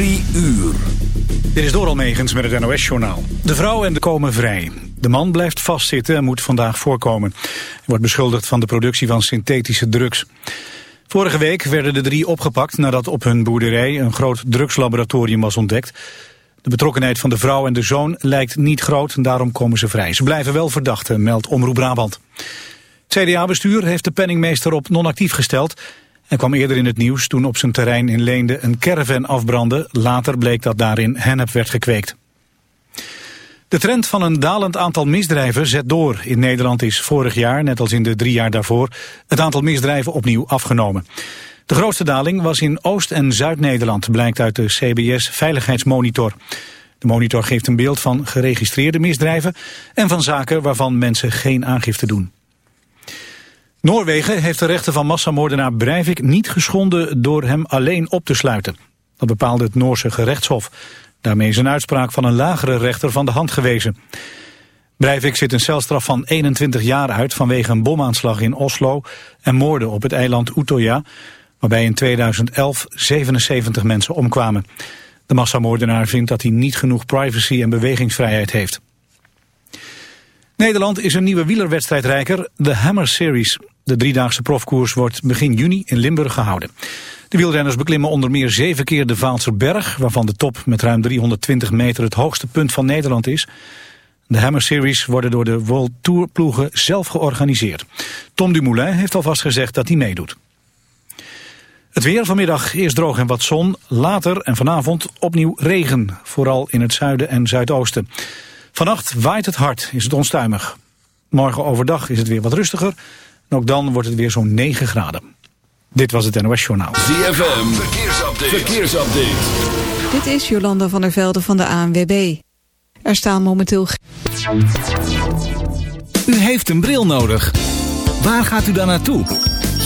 3 uur. Dit is door Almegens met het NOS-journaal. De vrouw en de komen vrij. De man blijft vastzitten en moet vandaag voorkomen. Hij wordt beschuldigd van de productie van synthetische drugs. Vorige week werden de drie opgepakt nadat op hun boerderij een groot drugslaboratorium was ontdekt. De betrokkenheid van de vrouw en de zoon lijkt niet groot en daarom komen ze vrij. Ze blijven wel verdachten, meldt Omroep Brabant. CDA-bestuur heeft de penningmeester op non-actief gesteld hij kwam eerder in het nieuws toen op zijn terrein in Leende een caravan afbrandde. Later bleek dat daarin hennep werd gekweekt. De trend van een dalend aantal misdrijven zet door. In Nederland is vorig jaar, net als in de drie jaar daarvoor, het aantal misdrijven opnieuw afgenomen. De grootste daling was in Oost- en Zuid-Nederland, blijkt uit de CBS Veiligheidsmonitor. De monitor geeft een beeld van geregistreerde misdrijven en van zaken waarvan mensen geen aangifte doen. Noorwegen heeft de rechten van massamoordenaar Breivik niet geschonden door hem alleen op te sluiten. Dat bepaalde het Noorse gerechtshof. Daarmee is een uitspraak van een lagere rechter van de hand gewezen. Breivik zit een celstraf van 21 jaar uit vanwege een bomaanslag in Oslo en moorden op het eiland Utøya, waarbij in 2011 77 mensen omkwamen. De massamoordenaar vindt dat hij niet genoeg privacy en bewegingsvrijheid heeft. Nederland is een nieuwe wielerwedstrijdrijker, de Hammer Series. De driedaagse profkoers wordt begin juni in Limburg gehouden. De wielrenners beklimmen onder meer zeven keer de Vaalserberg... waarvan de top met ruim 320 meter het hoogste punt van Nederland is. De Hammer Series worden door de World Tour ploegen zelf georganiseerd. Tom Dumoulin heeft alvast gezegd dat hij meedoet. Het weer vanmiddag eerst droog en wat zon, later en vanavond opnieuw regen. Vooral in het zuiden en zuidoosten. Vannacht waait het hard, is het onstuimig. Morgen overdag is het weer wat rustiger en ook dan wordt het weer zo'n 9 graden. Dit was het NOS Journaal. ZFM, verkeersupdate. verkeersupdate. Dit is Jolanda van der Velde van de ANWB. Er staan momenteel... U heeft een bril nodig. Waar gaat u dan naartoe?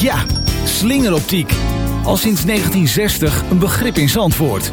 Ja, slingeroptiek. Al sinds 1960 een begrip in Zandvoort.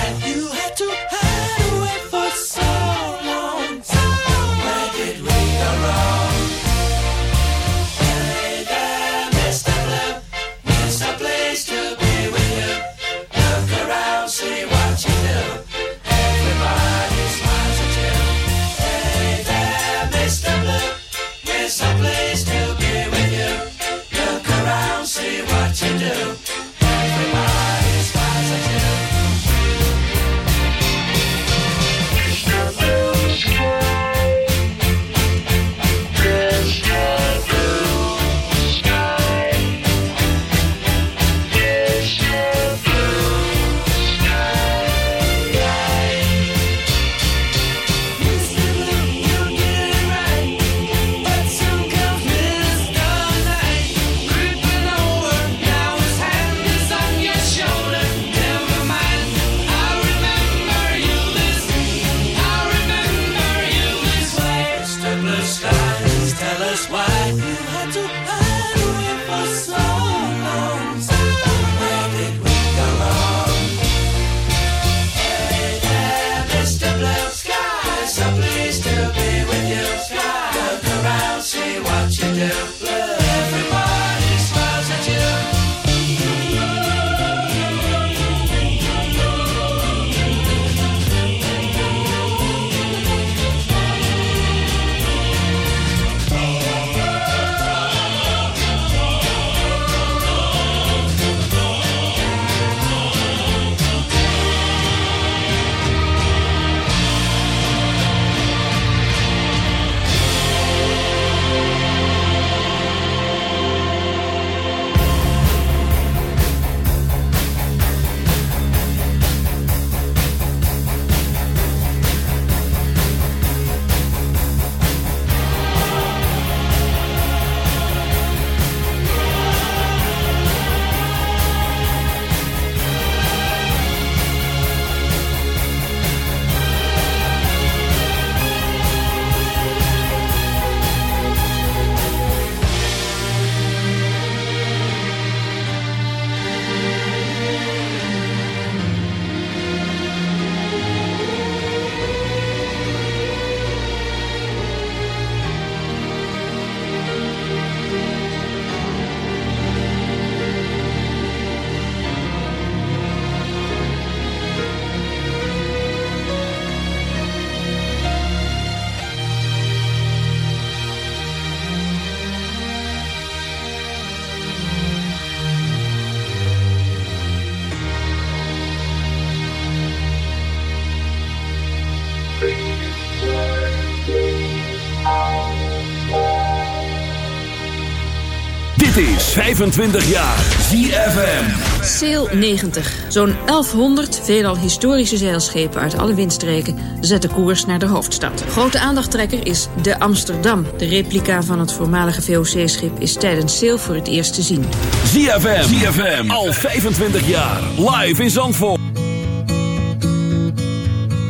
25 jaar ZFM. Sail 90. Zo'n 1100 veelal historische zeilschepen uit alle windstreken zetten koers naar de hoofdstad. Grote aandachttrekker is de Amsterdam. De replica van het voormalige VOC-schip is tijdens Sail voor het eerst te zien. ZFM. ZFM. Al 25 jaar. Live in Zandvoort.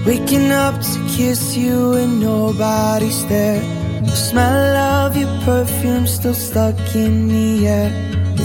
Waking up to kiss you and nobody's there. The smell of your perfume still stuck in the air.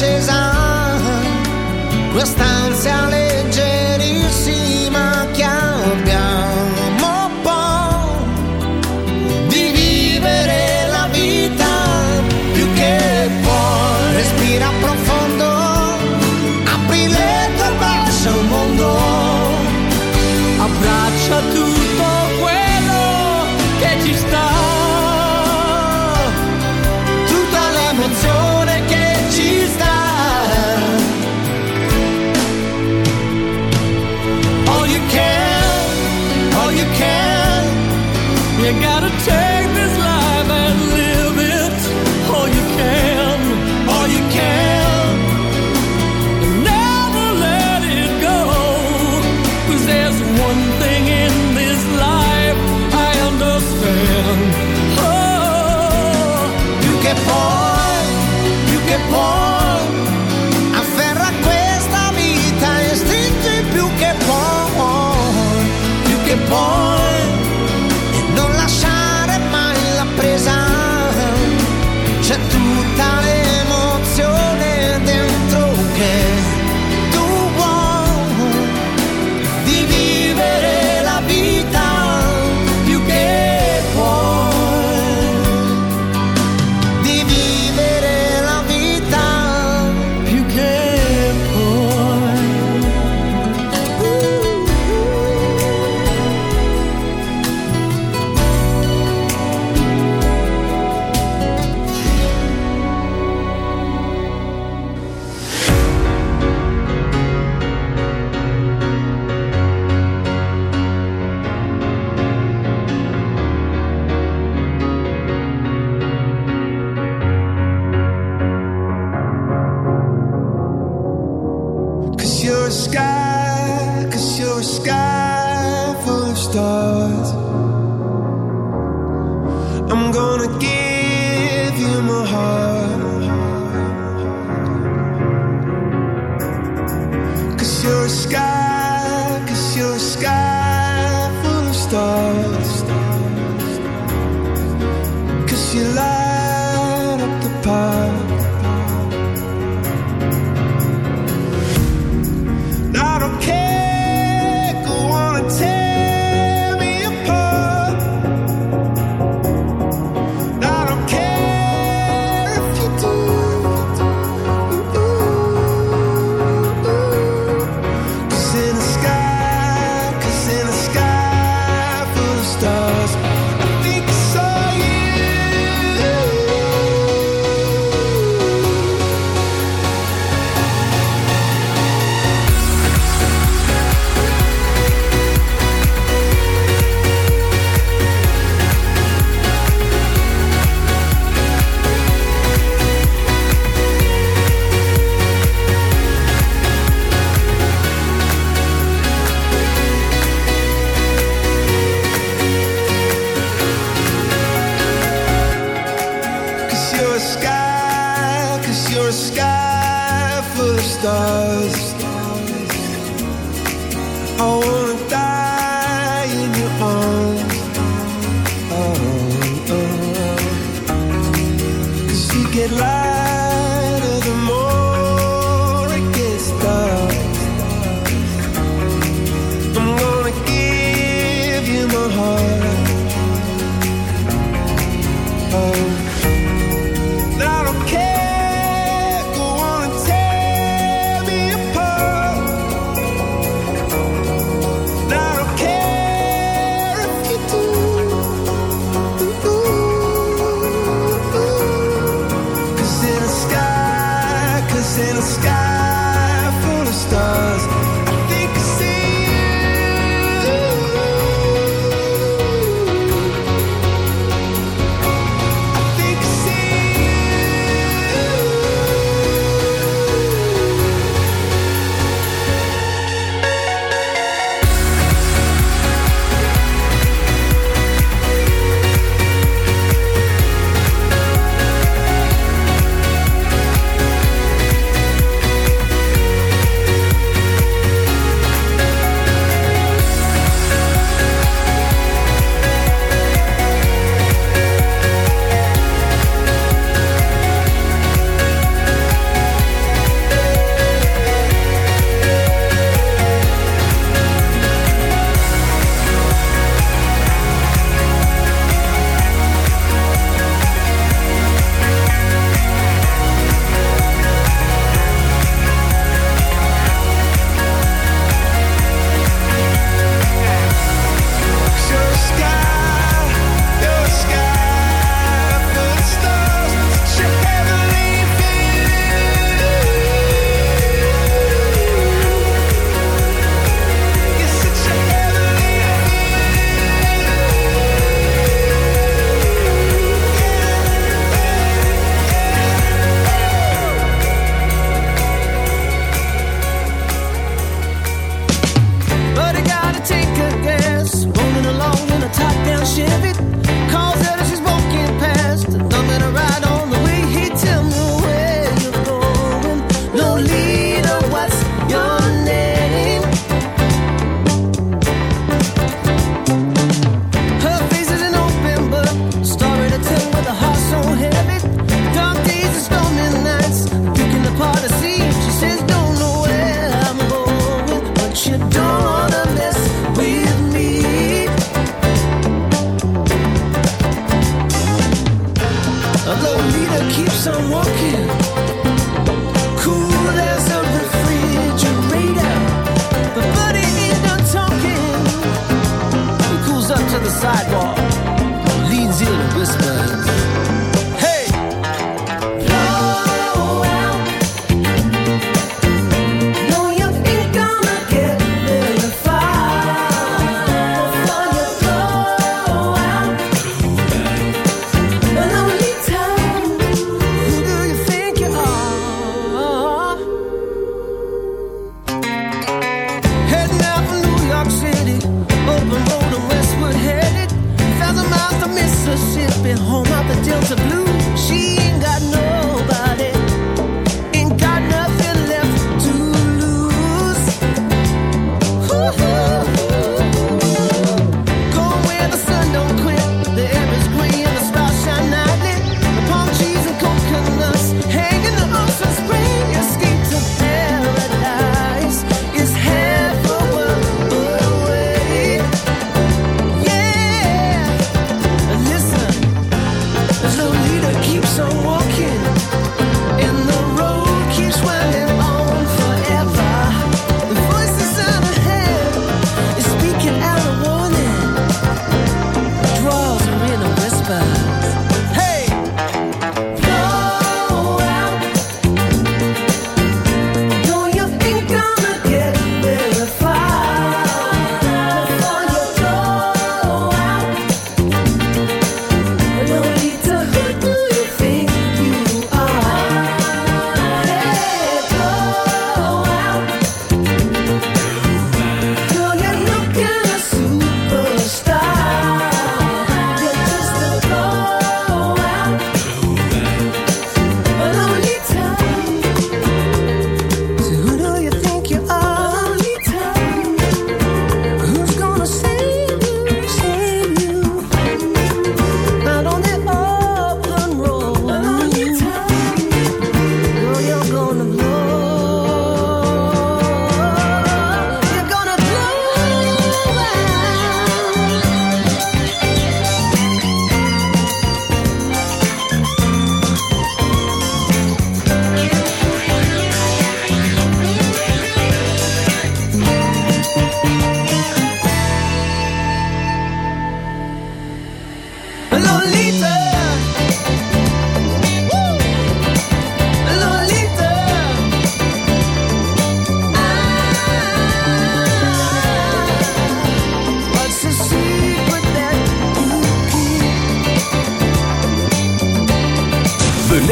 passes on quest'ansia le stars. I wanna die in your arms. Oh, oh, oh. Cause you get lost.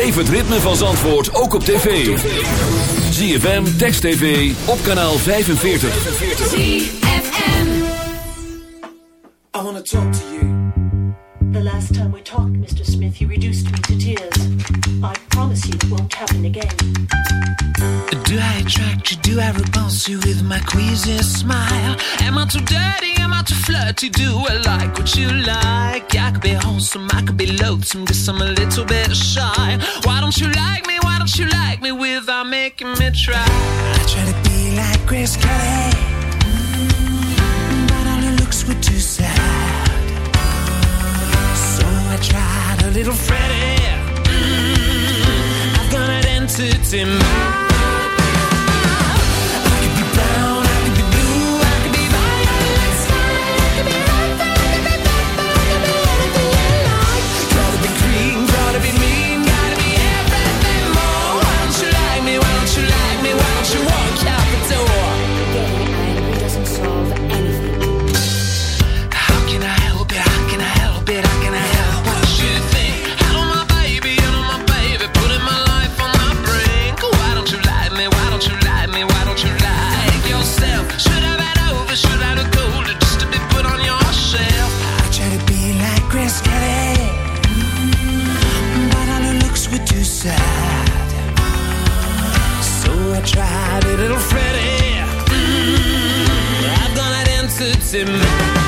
Beleef het ritme van Zandvoort ook op tv. ZFM, Text TV, op kanaal 45. ZFM. I wanna talk to you. The last time we talked, Mr. Smith, you reduced me to tears. I promise you it won't happen again. Do I attract you? I repulse you with my queasy smile? Am I too dirty? Am I too flirty? Do I like what you like? I could be wholesome, I could be loathsome, guess I'm a little bit shy. Why don't you like me? Why don't you like me without making me try? I try to be like Grace Kelly, mm, but all her looks were too sad. So I tried a little Freddie. Mm, I've got an entity mind. I tried it, little Freddie. Mm -hmm. I've done that answer to me.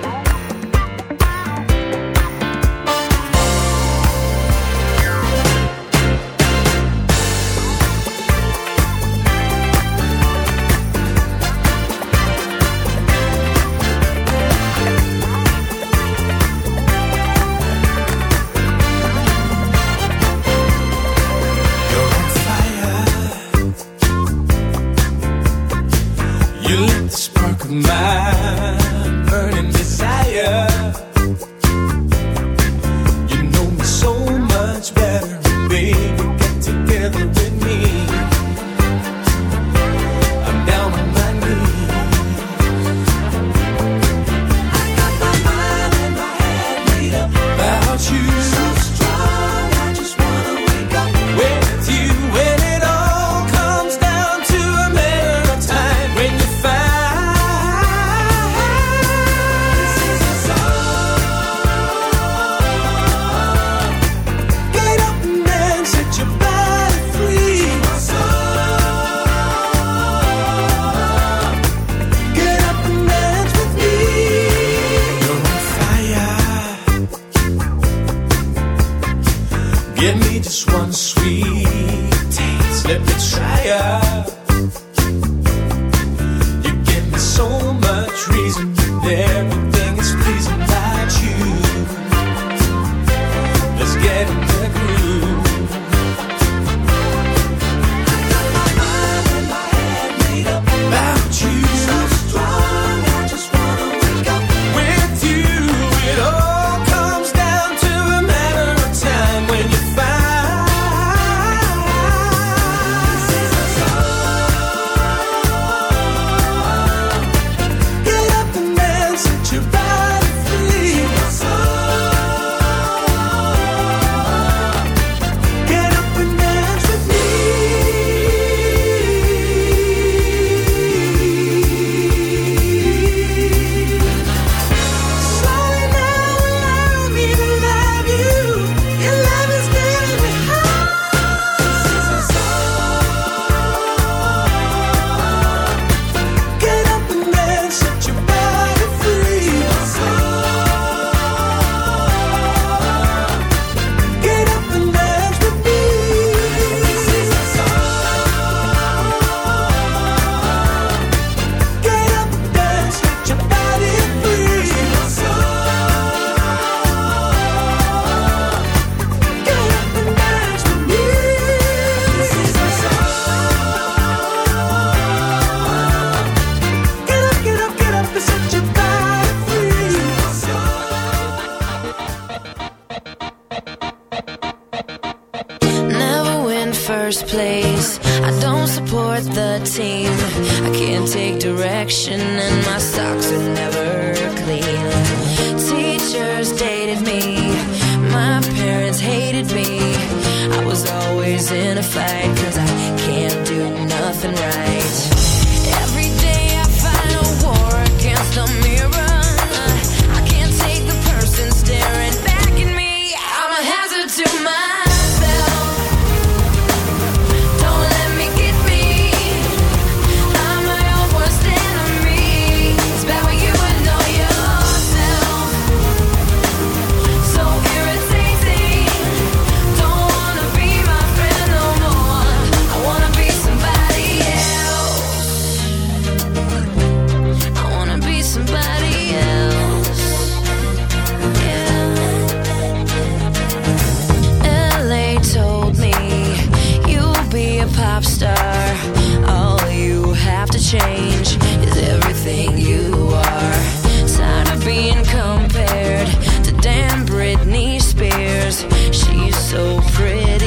She's so pretty.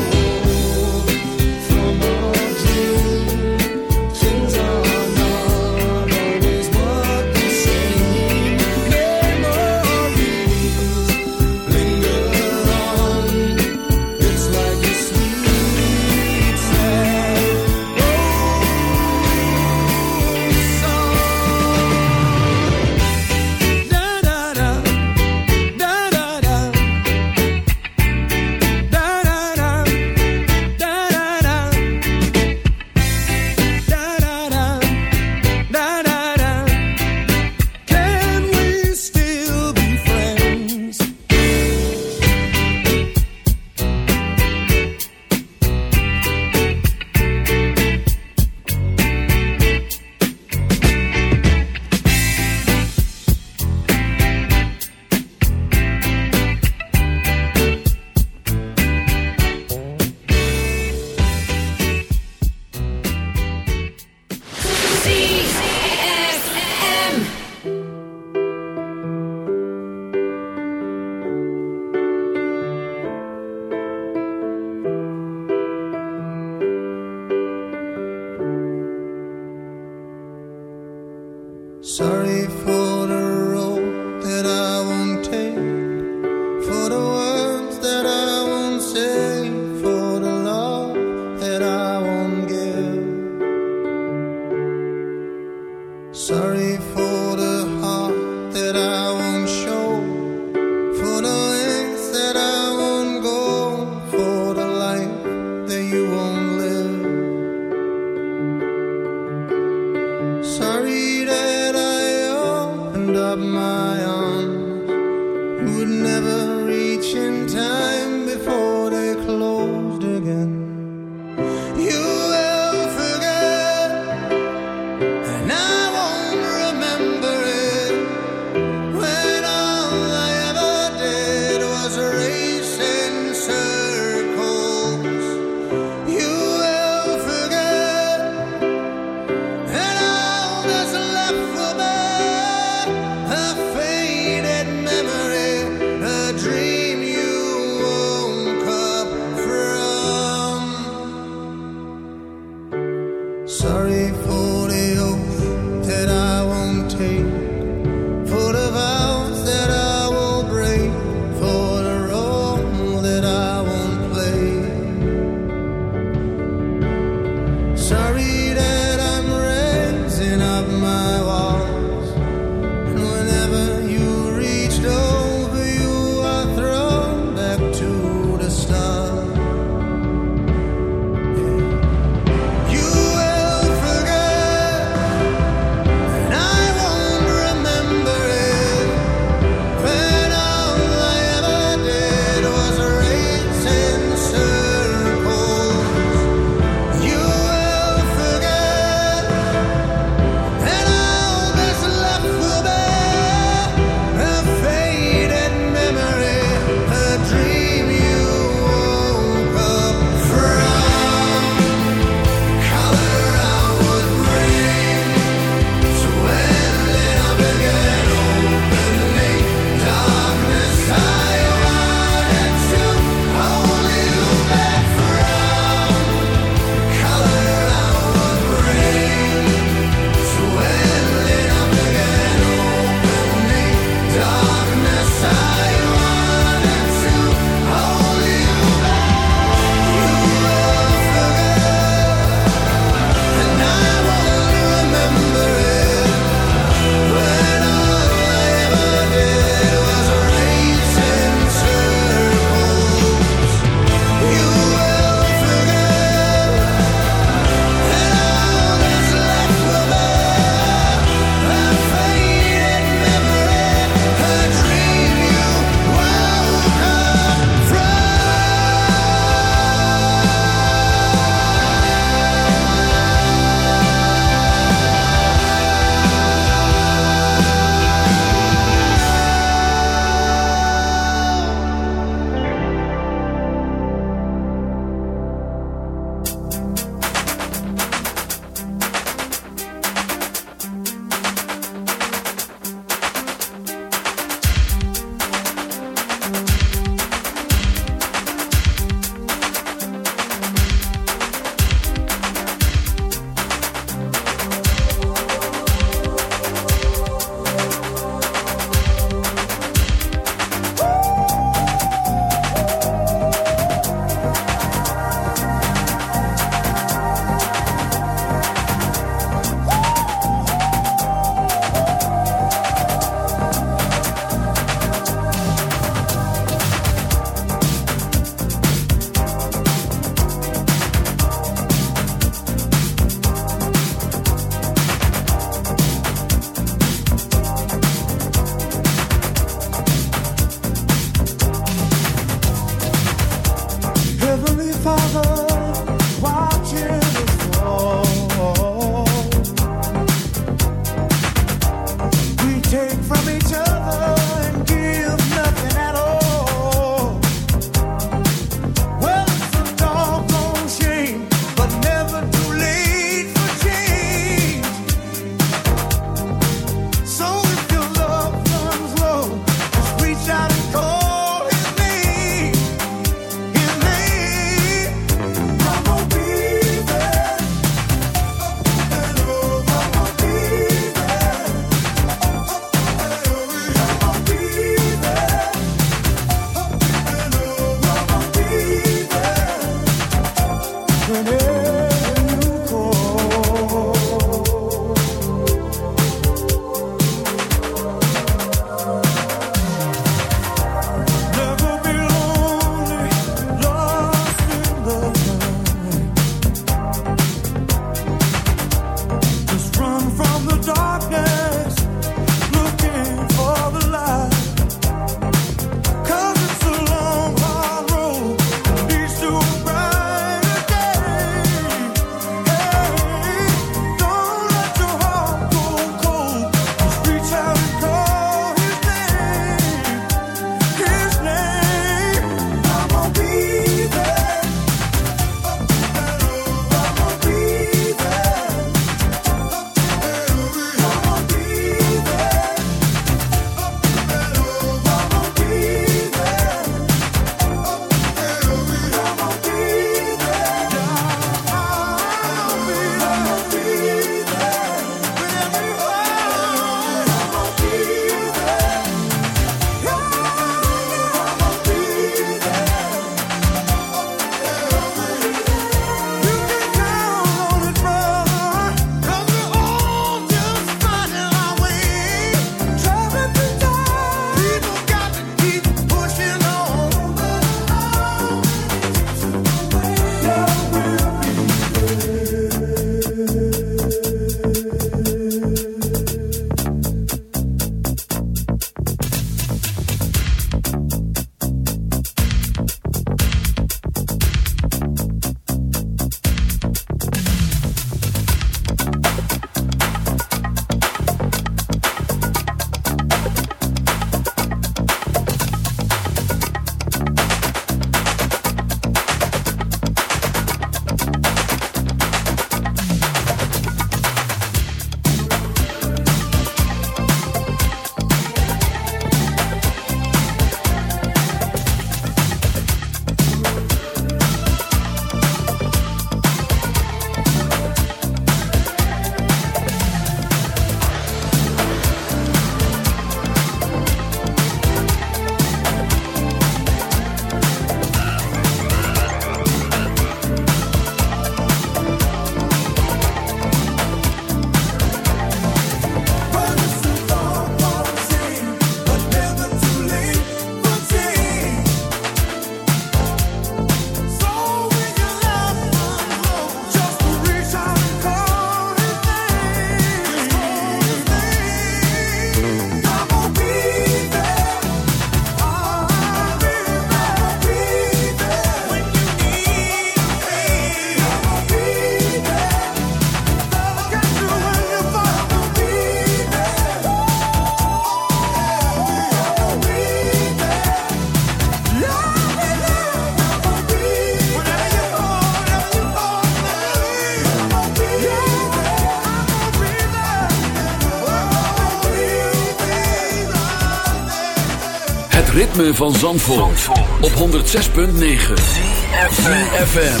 ritme van Zandvoort, Zandvoort. op 106.9 CFFM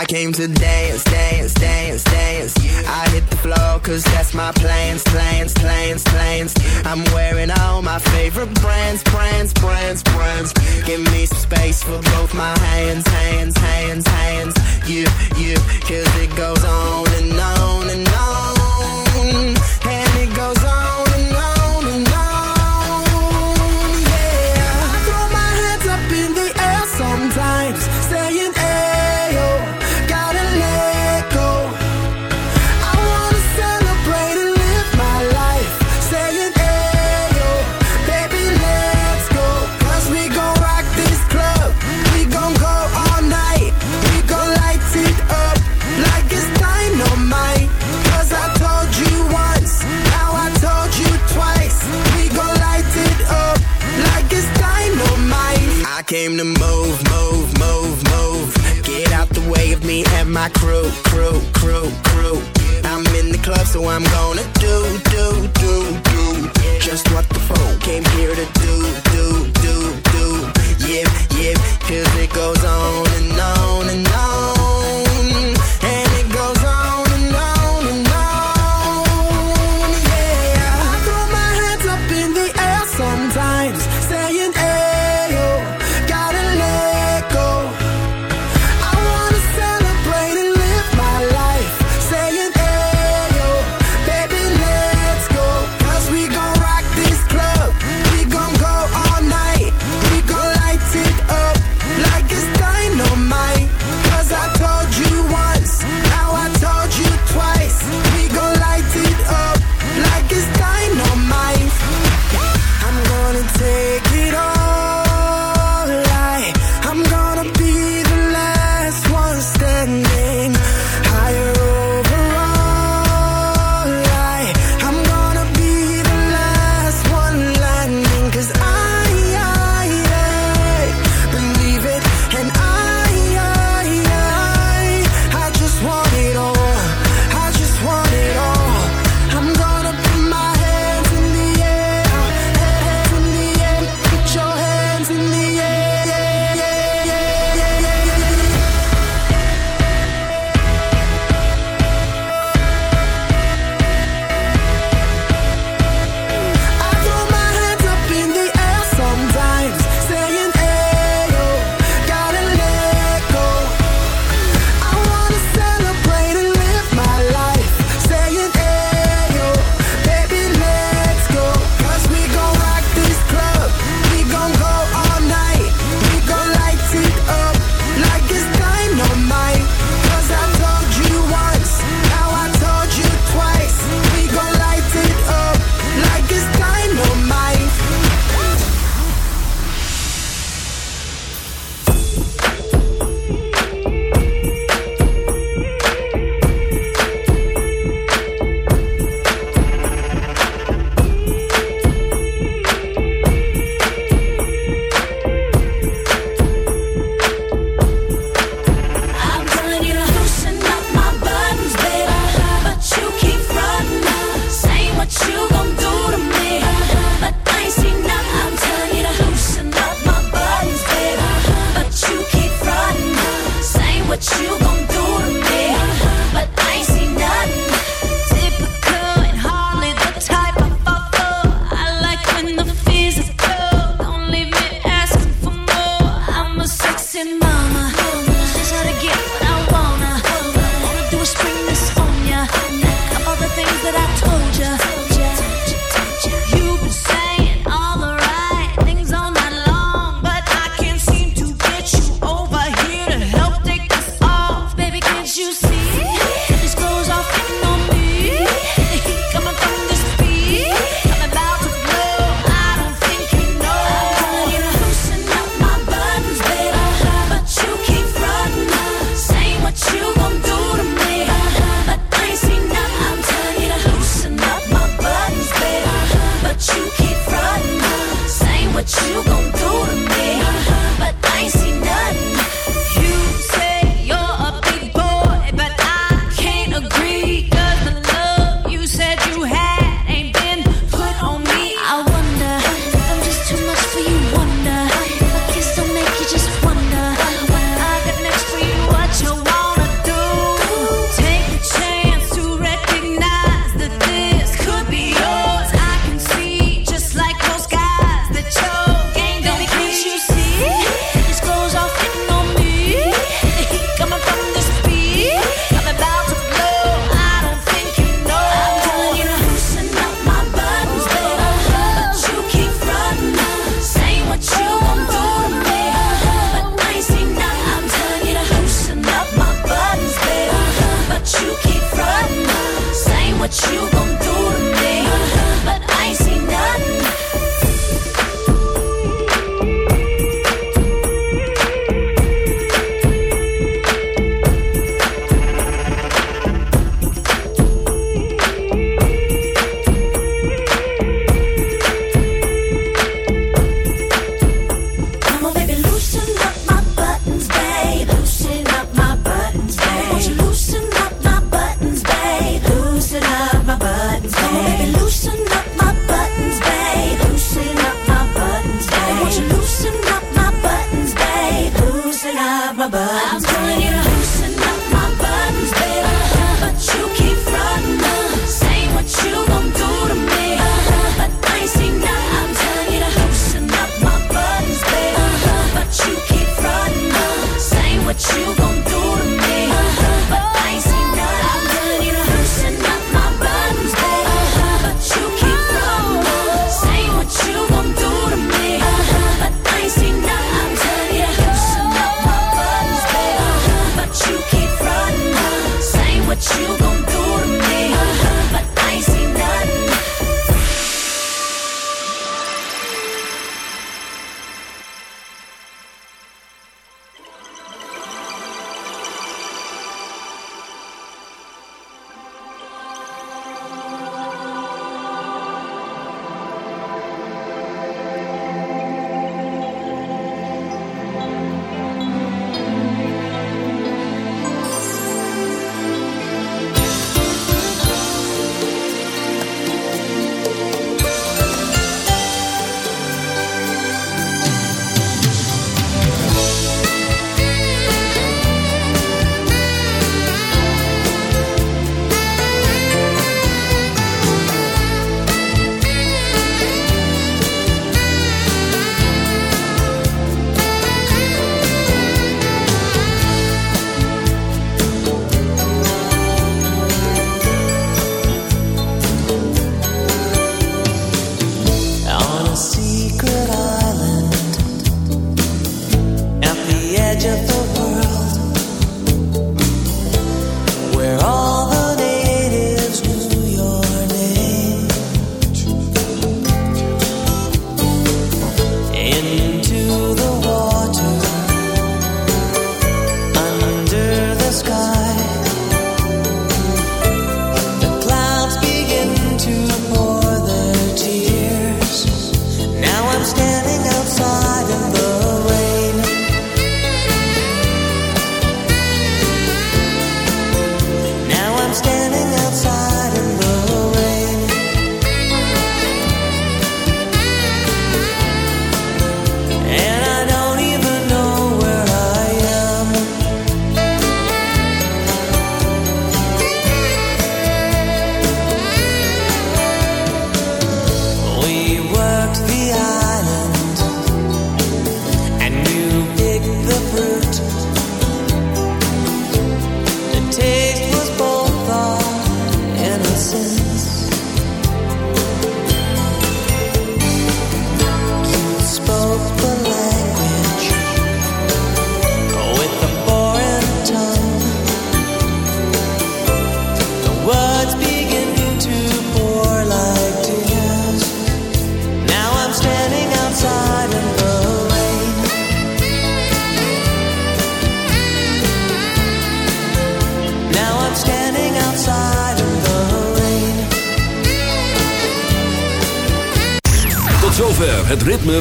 I came today my crew, crew, crew, crew. I'm in the club, so I'm gonna do, do, do, do. Just what the phone came here to do, do, do, do. Yeah, yeah, cause it goes.